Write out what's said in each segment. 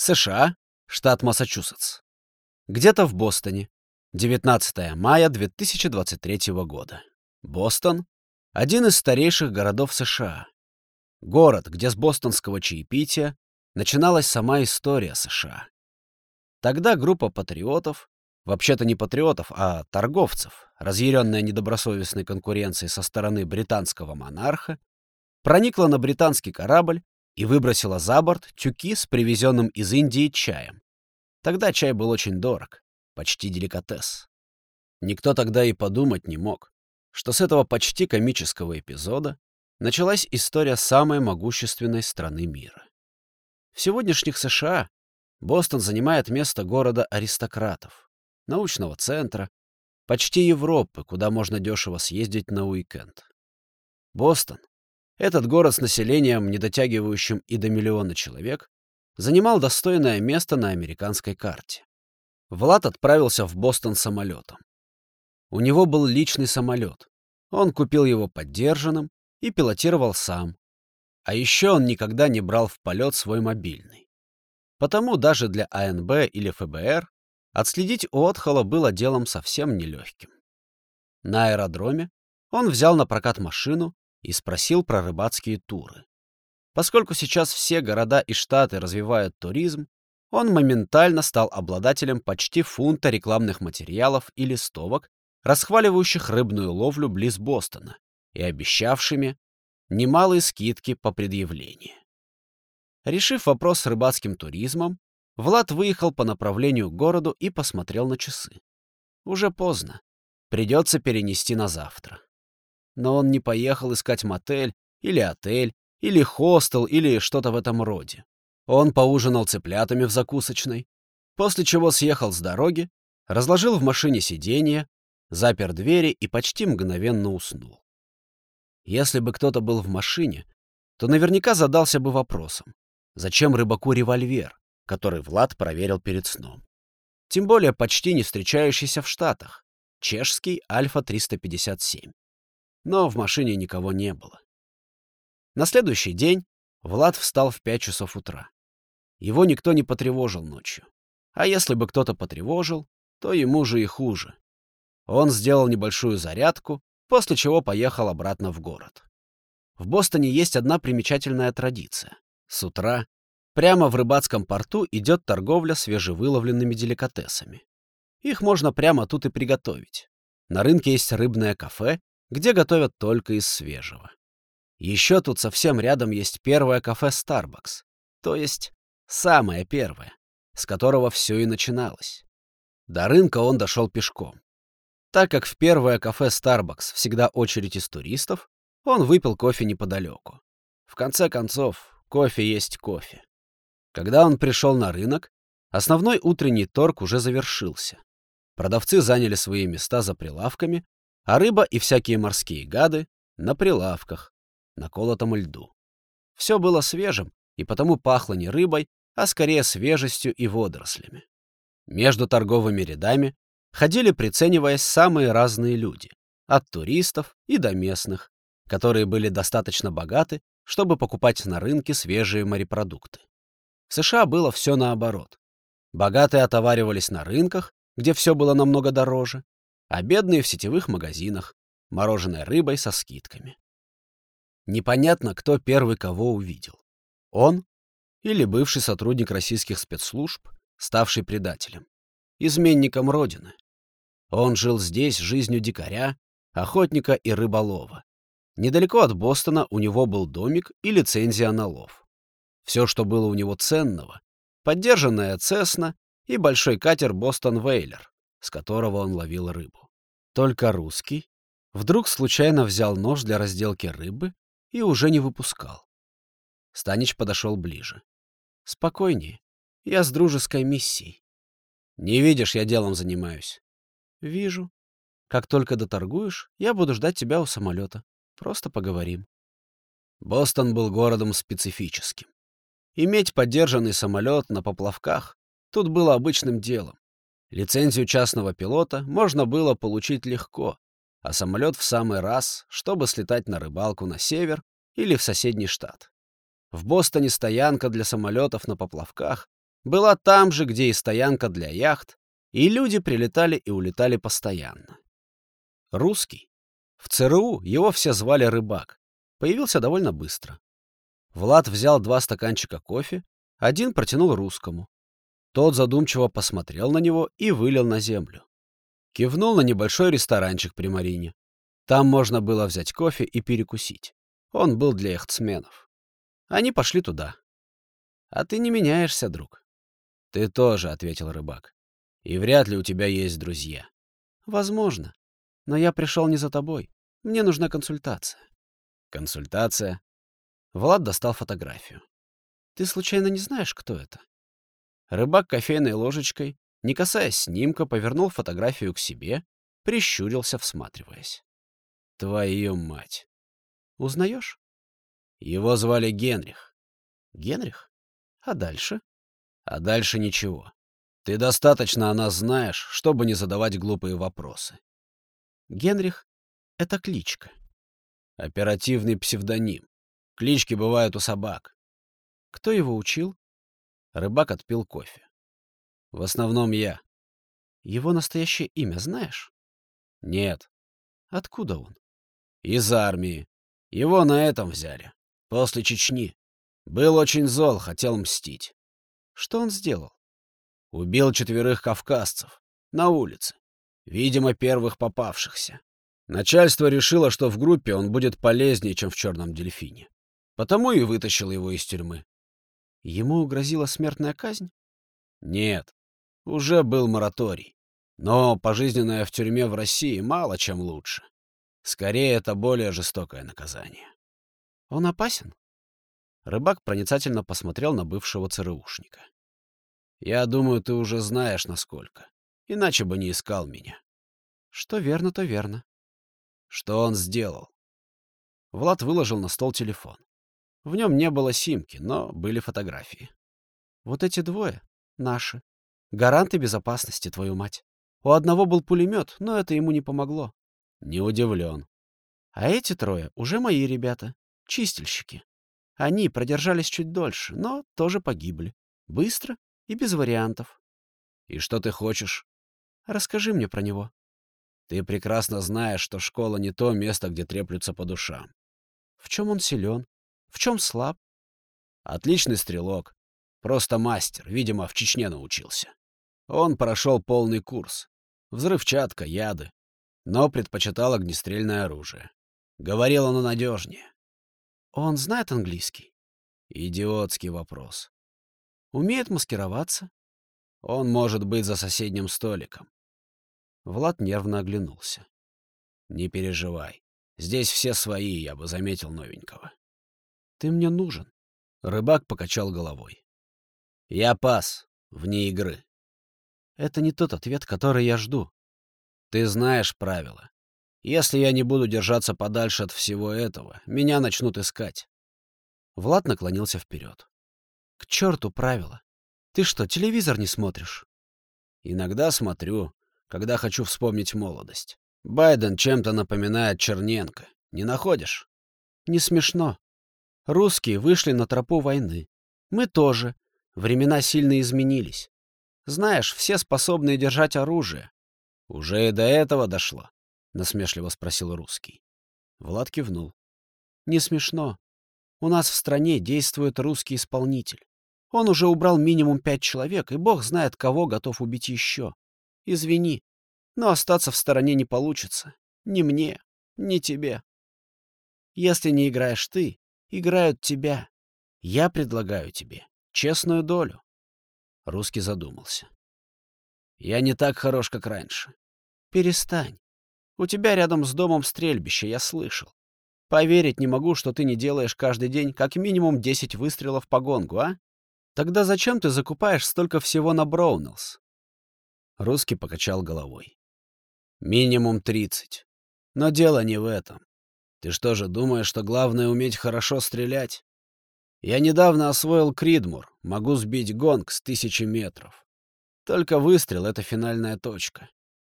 США, штат Массачусетс. Где-то в Бостоне. 19 мая 2023 года. Бостон — один из старейших городов США. Город, где с бостонского чаепития начиналась сама история США. Тогда группа патриотов, вообще-то не патриотов, а торговцев, разъяренная недобросовестной конкуренцией со стороны британского монарха, проникла на британский корабль и выбросила за борт тюки с привезенным из Индии чаем. Тогда чай был очень дорог, почти деликатес. Никто тогда и подумать не мог, что с этого почти комического эпизода началась история самой могущественной страны мира. В сегодняшних США Бостон занимает место города аристократов, научного центра, почти Европы, куда можно дешево съездить на уикенд. Бостон, этот город с населением, не дотягивающим и до миллиона человек, занимал достойное место на американской карте. Влад отправился в Бостон самолетом. У него был личный самолет. Он купил его поддержанным и пилотировал сам. А еще он никогда не брал в полет свой мобильный. Потому даже для АНБ или ФБР отследить Уотхола было делом совсем нелегким. На аэродроме он взял на прокат машину и спросил про рыбацкие туры. Поскольку сейчас все города и штаты развивают туризм, он моментально стал обладателем почти фунта рекламных материалов и листовок, расхваливающих рыбную ловлю близ Бостона и обещавшими немалые скидки по предъявлении. Решив вопрос с рыбацким туризмом, Влад выехал по направлению к городу и посмотрел на часы. Уже поздно. Придется перенести на завтра. Но он не поехал искать мотель или отель, или хостел, или что-то в этом роде. Он поужинал цыплятами в закусочной, после чего съехал с дороги, разложил в машине сиденье, запер двери и почти мгновенно уснул. Если бы кто-то был в машине, то наверняка задался бы вопросом, зачем рыбаку револьвер, который Влад проверил перед сном. Тем более почти не встречающийся в Штатах, чешский Альфа-357. Но в машине никого не было. На следующий день Влад встал в 5 часов утра. Его никто не потревожил ночью. А если бы кто-то потревожил, то ему же и хуже. Он сделал небольшую зарядку, после чего поехал обратно в город. В Бостоне есть одна примечательная традиция. С утра прямо в рыбацком порту идет торговля свежевыловленными деликатесами. Их можно прямо тут и приготовить. На рынке есть рыбное кафе, где готовят только из свежего. Еще тут совсем рядом есть первое кафе Starbucks, то есть самое первое, с которого все и начиналось. До рынка он дошел пешком. Так как в первое кафе Starbucks всегда очередь из туристов, он выпил кофе неподалеку. В конце концов, кофе есть кофе. Когда он пришел на рынок, основной утренний торг уже завершился. Продавцы заняли свои места за прилавками, а рыба и всякие морские гады — на прилавках, на колотом льду. Все было свежим, и потому пахло не рыбой, а скорее свежестью и водорослями. Между торговыми рядами ходили, прицениваясь, самые разные люди, от туристов и до местных, которые были достаточно богаты, чтобы покупать на рынке свежие морепродукты. В США было все наоборот. Богатые отоваривались на рынках, где все было намного дороже, а бедные в сетевых магазинах, мороженой рыбой со скидками. Непонятно, кто первый кого увидел. Он или бывший сотрудник российских спецслужб, ставший предателем, изменником Родины. Он жил здесь жизнью дикаря, охотника и рыболова. Недалеко от Бостона у него был домик и лицензия на лов. Все, что было у него ценного, поддержанная Цесна и большой катер «Бостон Вейлер», с которого он ловил рыбу. Только русский вдруг случайно взял нож для разделки рыбы и уже не выпускал. Станич подошел ближе. «Спокойнее. Я с дружеской миссией». «Не видишь, я делом занимаюсь». «Вижу. Как только доторгуешь, я буду ждать тебя у самолета. Просто поговорим». Бостон был городом специфическим. Иметь поддержанный самолет на поплавках тут было обычным делом. Лицензию частного пилота можно было получить легко, а самолет в самый раз, чтобы слетать на рыбалку на север или в соседний штат. В Бостоне стоянка для самолетов на поплавках была там же, где и стоянка для яхт, и люди прилетали и улетали постоянно. Русский. В ЦРУ его все звали Рыбак. Появился довольно быстро. Влад взял два стаканчика кофе, один протянул русскому. Тот задумчиво посмотрел на него и вылил на землю. Кивнул на небольшой ресторанчик при Марине. Там можно было взять кофе и перекусить. Он был для яхтсменов. Они пошли туда. «А ты не меняешься, друг». «Ты тоже», — ответил рыбак. «И вряд ли у тебя есть друзья». «Возможно. Но я пришел не за тобой. Мне нужна консультация». «Консультация?» Влад достал фотографию. «Ты случайно не знаешь, кто это?» Рыбак кофейной ложечкой, не касаясь снимка, повернул фотографию к себе, прищурился, всматриваясь. «Твою мать!» «Узнаешь?» Его звали Генрих. «Генрих? А дальше?» «А дальше ничего. Ты достаточно о нас знаешь, чтобы не задавать глупые вопросы». «Генрих — это кличка». «Оперативный псевдоним. Клички бывают у собак». «Кто его учил?» Рыбак отпил кофе. В основном я. Его настоящее имя знаешь? Нет. Откуда он? Из армии. Его на этом взяли. После Чечни. Был очень зол, хотел мстить. Что он сделал? Убил четверых кавказцев. На улице. Видимо, первых попавшихся. Начальство решило, что в группе он будет полезнее, чем в «Черном дельфине». Потому и вытащил его из тюрьмы. Ему угрозила смертная казнь? Нет, уже был мораторий. Но пожизненное в тюрьме в России мало чем лучше. Скорее, это более жестокое наказание. Он опасен? Рыбак проницательно посмотрел на бывшего ЦРУшника. Я думаю, ты уже знаешь, насколько. Иначе бы не искал меня. Что верно, то верно. Что он сделал? Влад выложил на стол телефон. В нем не было симки, но были фотографии. Вот эти двое — наши. Гаранты безопасности, твою мать. У одного был пулемет, но это ему не помогло. Не удивлен. А эти трое уже мои ребята, чистильщики. Они продержались чуть дольше, но тоже погибли. Быстро и без вариантов. И что ты хочешь? Расскажи мне про него. Ты прекрасно знаешь, что школа не то место, где треплются по душам. В чем он силен? В чем слаб? Отличный стрелок. Просто мастер, видимо, в Чечне научился. Он прошел полный курс. Взрывчатка, яды. Но предпочитал огнестрельное оружие. Говорил оно надежнее. Он знает английский? Идиотский вопрос. Умеет маскироваться? Он может быть за соседним столиком. Влад нервно оглянулся. Не переживай. Здесь все свои, я бы заметил новенького. Ты мне нужен. Рыбак покачал головой. Я пас, вне игры. Это не тот ответ, который я жду. Ты знаешь правила. Если я не буду держаться подальше от всего этого, меня начнут искать. Влад наклонился вперед. К черту правила. Ты что, телевизор не смотришь? Иногда смотрю, когда хочу вспомнить молодость. Байден чем-то напоминает Черненко. Не находишь? Не смешно. Русские вышли на тропу войны. Мы тоже. Времена сильно изменились. Знаешь, все способны держать оружие. Уже и до этого дошло, — насмешливо спросил русский. Влад кивнул. Не смешно. У нас в стране действует русский исполнитель. Он уже убрал минимум пять человек, и бог знает, кого готов убить еще. Извини, но остаться в стороне не получится. Ни мне, ни тебе. Если не играешь ты, играют тебя. Я предлагаю тебе честную долю. Русский задумался. Я не так хорош, как раньше. Перестань. У тебя рядом с домом стрельбище, я слышал. Поверить не могу, что ты не делаешь каждый день как минимум 10 выстрелов по гонгу, а? Тогда зачем ты закупаешь столько всего на Броунелс? Русский покачал головой. Минимум 30. Но дело не в этом. Ты что же, думаешь, что главное уметь хорошо стрелять? Я недавно освоил Кридмур, могу сбить гонг с тысячи метров. Только выстрел — это финальная точка.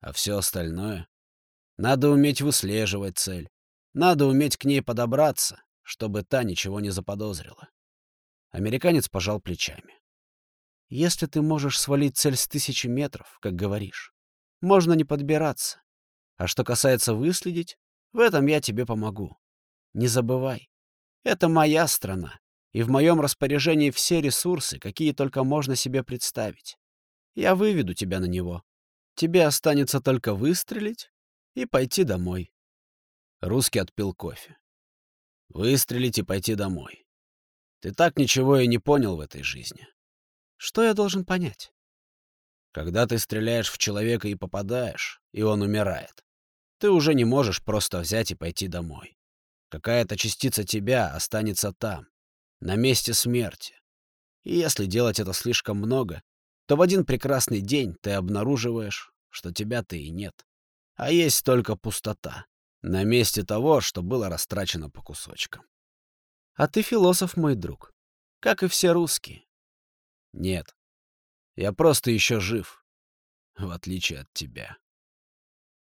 А все остальное... Надо уметь выслеживать цель. Надо уметь к ней подобраться, чтобы та ничего не заподозрила. Американец пожал плечами. Если ты можешь свалить цель с тысячи метров, как говоришь, можно не подбираться. А что касается выследить, в этом я тебе помогу. Не забывай, это моя страна, и в моем распоряжении все ресурсы, какие только можно себе представить. Я выведу тебя на него. Тебе останется только выстрелить и пойти домой. Русский отпил кофе. Выстрелить и пойти домой. Ты так ничего и не понял в этой жизни. Что я должен понять? Когда ты стреляешь в человека и попадаешь, и он умирает, ты уже не можешь просто взять и пойти домой. Какая-то частица тебя останется там, на месте смерти. И если делать это слишком много, то в один прекрасный день ты обнаруживаешь, что тебя-то и нет. А есть только пустота на месте того, что было растрачено по кусочкам. А ты философ, мой друг, как и все русские. Нет, я просто еще жив, в отличие от тебя.